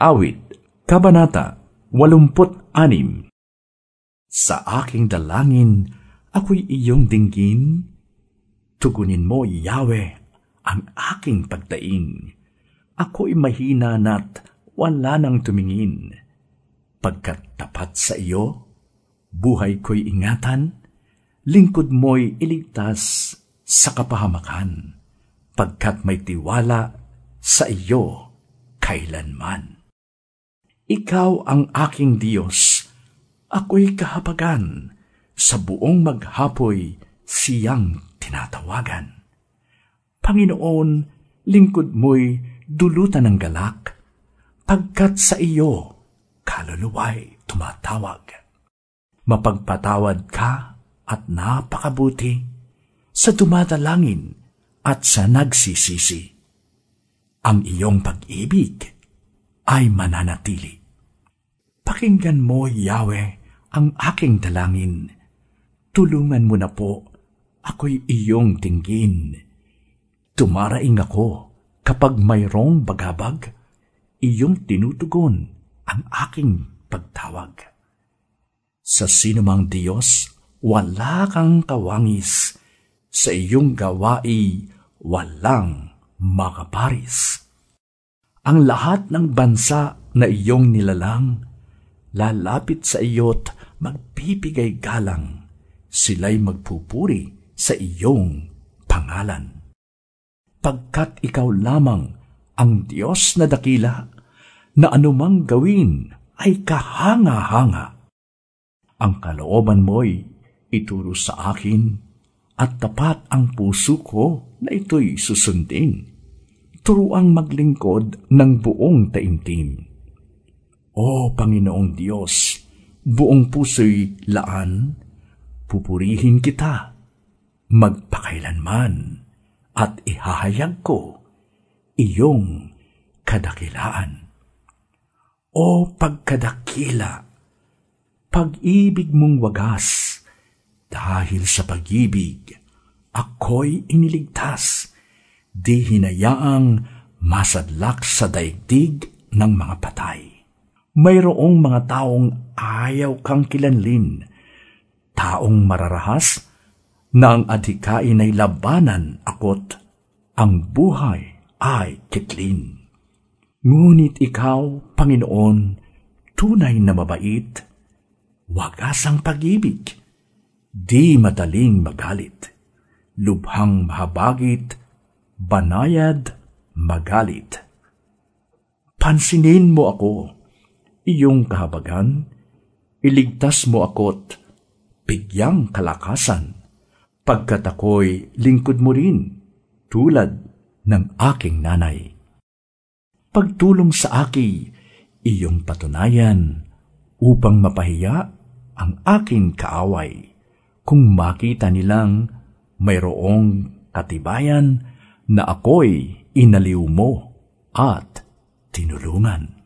Awit, Kabanata 86 Sa aking dalangin, ako'y iyong dinggin. Tugunin mo, Yahweh, ang aking pagdaing. Ako'y mahina na't wala nang tumingin. Pagkat tapat sa iyo, buhay ko'y ingatan, lingkod mo'y iligtas sa kapahamakan, pagkat may tiwala sa iyo kailanman. Ikaw ang aking Diyos, ako'y kahabagan, sa buong maghapoy siyang tinatawagan. Panginoon, lingkod mo'y dulutan ng galak, pagkat sa iyo kaluluway tumatawag. Mapagpatawad ka at napakabuti sa dumadalangin at sa nagsisisi. Ang iyong pag-ibig ay mananatili. Pakinggan mo, Yahweh, ang aking dalangin. Tulungan mo na po, ako'y iyong tinggin. Tumaraing ako kapag mayroong bagabag, iyong tinutugon ang aking pagtawag. Sa sinumang Diyos, wala kang kawangis. Sa iyong gawai, walang makaparis. Ang lahat ng bansa na iyong nilalang, lalapit sa iyo't magpipigay galang. Sila'y magpupuri sa iyong pangalan. Pagkat ikaw lamang ang Diyos na dakila, na anumang gawin ay kahanga-hanga. Ang kalooban mo'y ituro sa akin at tapat ang puso ko na ito'y susundin. Turuang maglingkod ng buong taimtim o Panginoong Diyos, buong puso'y laan, pupurihin kita, magpakailanman, at ihahayag ko iyong kadakilaan. O pagkadakila, pag-ibig mong wagas, dahil sa pag-ibig, ako'y iniligtas, di hinayaang masadlak sa daigdig ng mga patay mayroong mga taong ayaw kang kilanlin, taong mararahas na ang adhikain ay labanan akot, ang buhay ay kitlin. Ngunit ikaw, Panginoon, tunay na mabait, wagas ang pag-ibig, di madaling magalit, lubhang mahabagit, banayad, magalit. Pansinin mo ako, iyong kahabagan, iligtas mo ako't bigyang kalakasan, pagkat ako'y lingkod mo rin, tulad ng aking nanay. Pagtulong sa aki, iyong patunayan, upang mapahiya ang aking kaaway, kung makita nilang mayroong katibayan na ako'y inaliw mo at tinulungan.